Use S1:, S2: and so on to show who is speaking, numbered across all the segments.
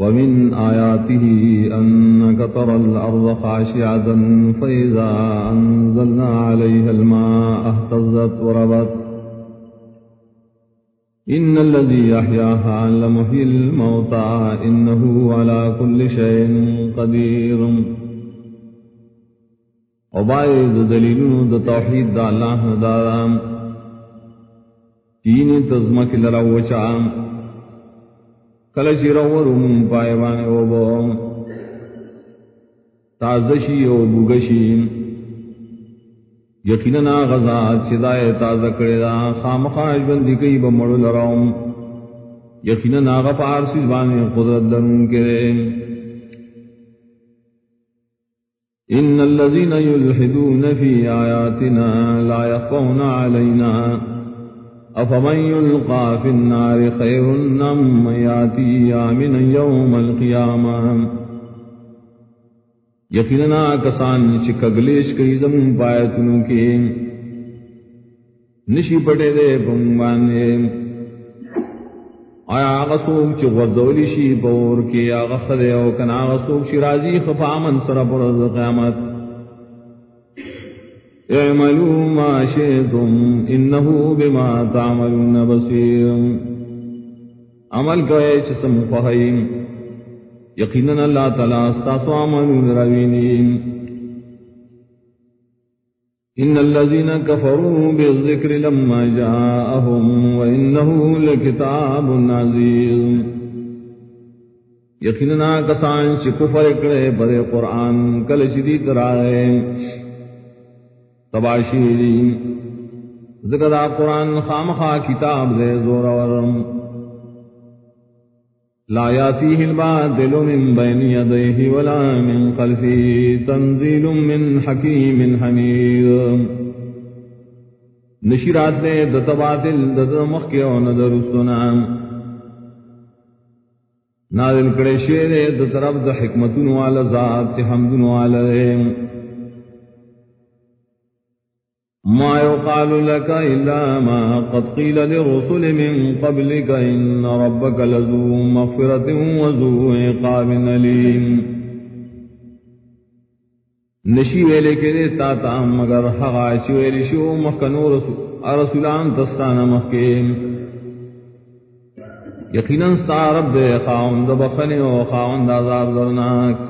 S1: ومن آياته أنك ترى الأرض خاشعة فإذا أنزلنا عليها الماء اهتزت وربت. إن الذي يحياها لمحيي الموتى إنه على كل شيء قدير. وبعد دليل دا توحيد دا الله دارام. تين تزمك لروچام کلچی رورم پائیوان او بو تازشی او بگشی یقیننا غزا چدائے تازہ کرے دا۔ خام خواہش بندی کئی بمڑو لراؤم۔ یقیننا غفار سیزبانی قدرت لرون کرے۔ ان الذين يلحدون في آياتنا لا يخفون علينا افمن يلقى في النار خير نم ياتي آمنا يوم القيامة؟ یقیننا کسان چکگلیش کئی زمین پایتنوں کے نشی پٹے دے پنگوانے آیا آغا سوک چی غزولی شی پور کی، آغا خدے او کن آغا سوک چی راضی خفا من سر پر قیامت۔ اعملوا ما شئتم انه بما تعملون بصير عمل کرے چسم فہیم، یقینا اللہ تعالی استاسو عمل روینین۔ ان الذين كفروا بالذكر لما جاءهم وانه لكتاب عزيز یقینا کسان چ کفر کرے بڑے قرآن کل شدید رائے تباشی ذکر قرآن خام خا کتاب دے زور ورم لا ياتيه الباطل من بين يديه ولا من خلفه تنزيل من حكيم حميد نشرات دے دت باطل، دت مخی و ندر سنام نازل کرے شیر دت رب د حکمتن والا ذات حمدن والا دے۔ ما يقال لك إلا ما قد قيل للرسل من قبلك إن ربك لذو مغفرة وذو عقاب أليم. نشی ویلے کے دے تا تا مگر حقا چی ویلے شو مخکنو رسولان تستان مخکیم یقیناً ستا رب دے خاون دبخنی و خاون دازاب درناک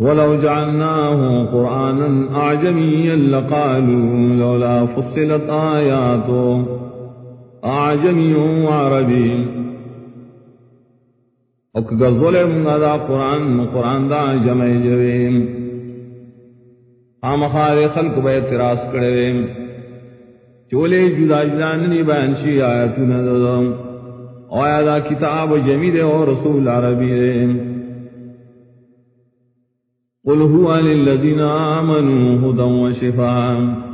S1: ولو جعلناه قرآنا أعجميا لقالوا لولا فصلت آياته. أعجمي وعربي. اکگر ظلم دا قرآن قرآن دا جمع جویم ہم خار خلق بے اعتراض کرے چولے جدا جدا ننی بیان شی آیتون دا آیا دا کتاب جمید اور رسول عربی دے قل هو للذين آمنوا هدى وشفاء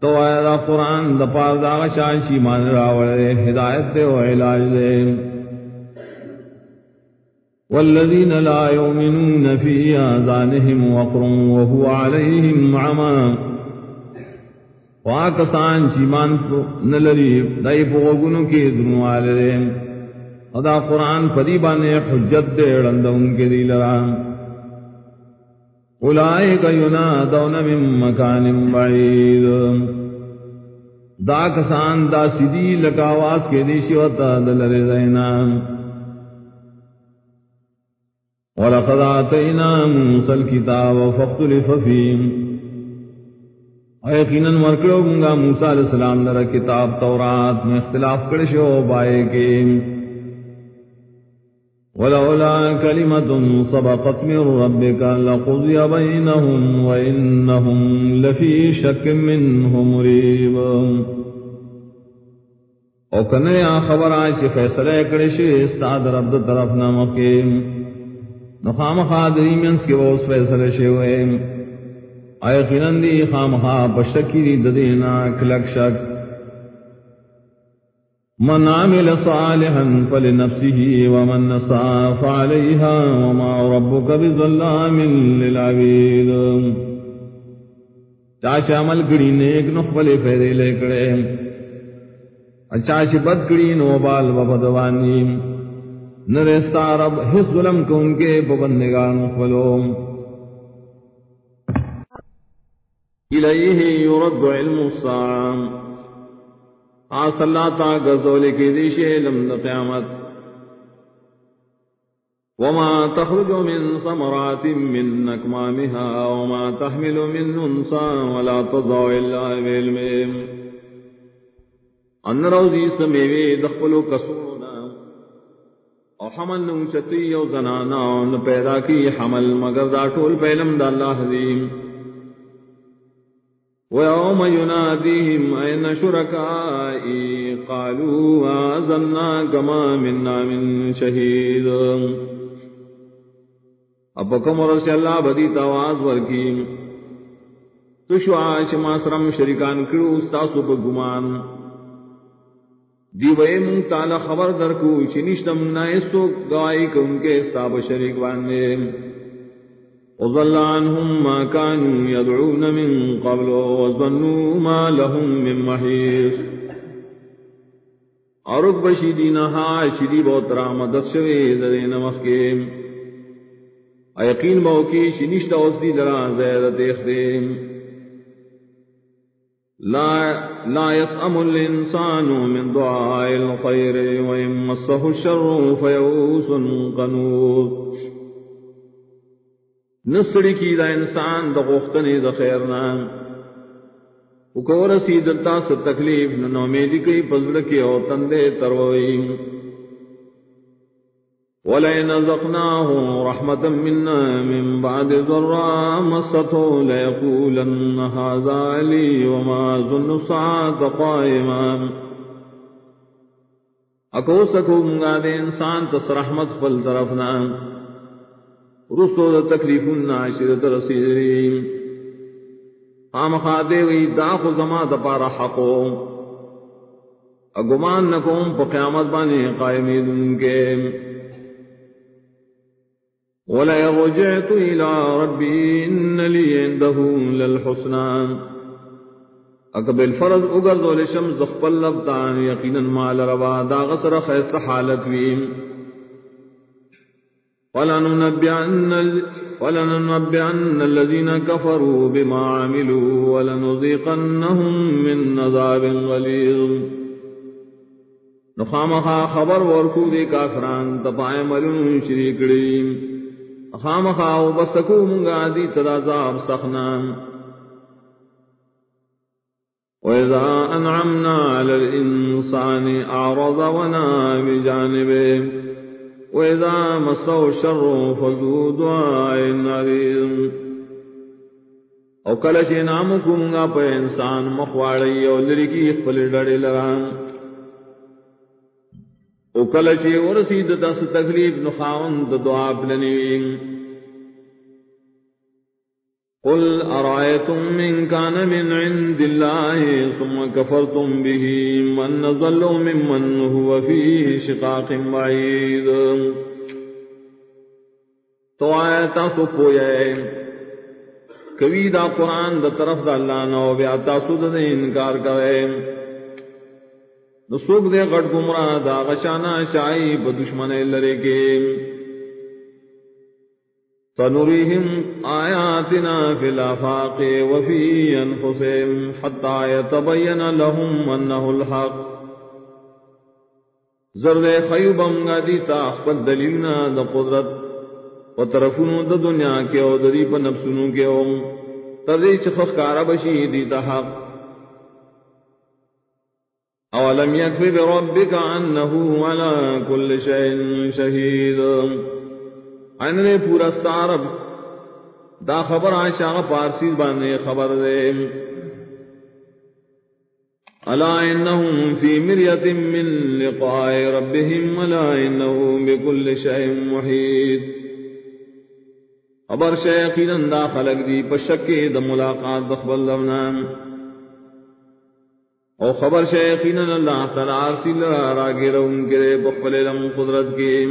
S1: تو آیا دا قرآن دا پار دا شانشی مان راوڑے ہدایت دے و علاج دے. والذين لا يؤمنون في آذانهم وقر وهو عليهم عما واکسان چیمان نلری، دائی پوگنو کے دنو آلے دے. خدا قرآن پدی حجت دے رندہ ان کے دیل رام اولئک ینادون من مکان بعید. دا کسان دا سیدی لکا کے دیشی وطا دلر زینا ولقد آتینا موسى الكتاب فاختلف فیم. یقینا مرکڑو منگا موسیٰ علیہ السلام لرا کتاب تورات میں اختلاف کرشو بائے کے. ولولا كلمة سبقت من ربك لقضي بينهم وإنهم لفي شك منه مريب. او کنے آ خبر آئے چی فیصلہ اکڑے شی استاد رب طرف نمکیم نخام خادری منس کے وہ اس فیصلہ شی ہوئے. آئے قنن دی خام خواہ پشکی دی ددینا کلک شک. من عمل صالحا فلنفسه ومن نسى فعليها وما ربك بظلام للعبيد. چاچا عمل کری نیک نخبل فیدے لے کرے اچاچ بدکڑی نو بال بدوانی. نرستا رب حس ظلم کو ان کے پبندگان مخبلوم الیہ یرد علم السام آس اللہ تا گزول کی دیش علم دا قیامت. وما تخرج من ثمرات من نکمامها وما تحمل من انسا ولا تضع الا بعلمهم ان روزی سمیوے دخلو کسونا. او حمل نو چتی او زنانا ان پیدا کی حمل، مگر the tool Pellam the Allah حدیم ویوم ینادیہم N شرکائی قالو آزمنا کما مننا من شہید اب کمر سے اللہ بدی تواز ورکیم تشوعاش ماسرم شرکان کرو استاسو بگمان دی وے منگ تالا خبر در کو چنشتم نائسو گوائی کو ان کے ساب شریک باندے وضل عنهم ما كانوا يدعون من قبل وظنوا ما لهم من محيص. اور بشی دینا ہا شدی بہت رامدت شوی زدین مخیم ایقین بہو کی شنشت اوسدی درا زیدت اخدیم. لا لا يسأم الإنسان من دعاء الخير وإن مسه الشر فيوس قنوط نسڑی کی دا انسان دا غختنی دا خیرنا وکور سیدتا سے تکلیف، نو میدی کئی پزڑکی او تندے تروئی ولئن ذقناه رحمة منا من بعد ذراء مسته ليقولن هذا لي وما ظن الساعة قائما اکو سکو منگا دے انسان تس رحمت فل طرفنا رسو دا تکلیف ناشرت رسیدری خام خادے وی داخ زما دا پارا حقو اگمان نکوم پا قیامت بانے قائمی دن کے. ولا رجعت إلى ربي إن لي عنده للحسنى اقبل فرض اگر دول شمس دخپل لبتان یقینا مال روا، دا غسر خیست حالت ویم. ولننبعن ولننبعن الذين كفروا بما عملوا ولنذيقنهم من نذاب غليظ. نخامخا خبر ورکو دے کافران تپائے ملون شریکڑیم خام خاو بسکو منگا دی تدازاب سخنا وإذا أنعمنا على الإنسان أعرض ونا بجانبه وإذا مسه الشر فذو دعاء عريض او کله چې نامو کمگا په انسان مخواړی او لرکی خپل ډړې لران. او کله چې ورسید تاسو تکلیف نخاون د دعا بلنی قل ارائیتم من کان من عند اللہ ثم کفرتم به من نظلو من من هو فی شقاق بعید تو آیتا سو پویا کبھی دا قرآن دا طرف دا اللہ نو بیا تاسو دا دے انکار کرے نسوک دے غٹ گمراہ دا غشانا شائی با دشمن لرے کے سنوریہم آیاتنا فی الافاق وفی انفسهم حتی یتبین لهم انہو الحق. زرد خیوبم گا دیتا اخبت دلیلنا دا قدرت. و طرفونو دا دنیا کے او دری پا نفسونو کے او تردی چخخ کارا بشی دیتا حق. اولم يكفي بربك انه على كل شيء شهيد. ان نے پورا سارب دا خبر عائشہ پارسی باندې خبر دے۔ الا انهم في مريه من لقاء ربهم ولا انه بكل شيء محيط خبر شيقينا دا خلق دی پشکے د ملاقات دخبل لونام او خبر شیخین اللہ تعالی ارسل را گرون کرے بخبل لم قدرت کے۔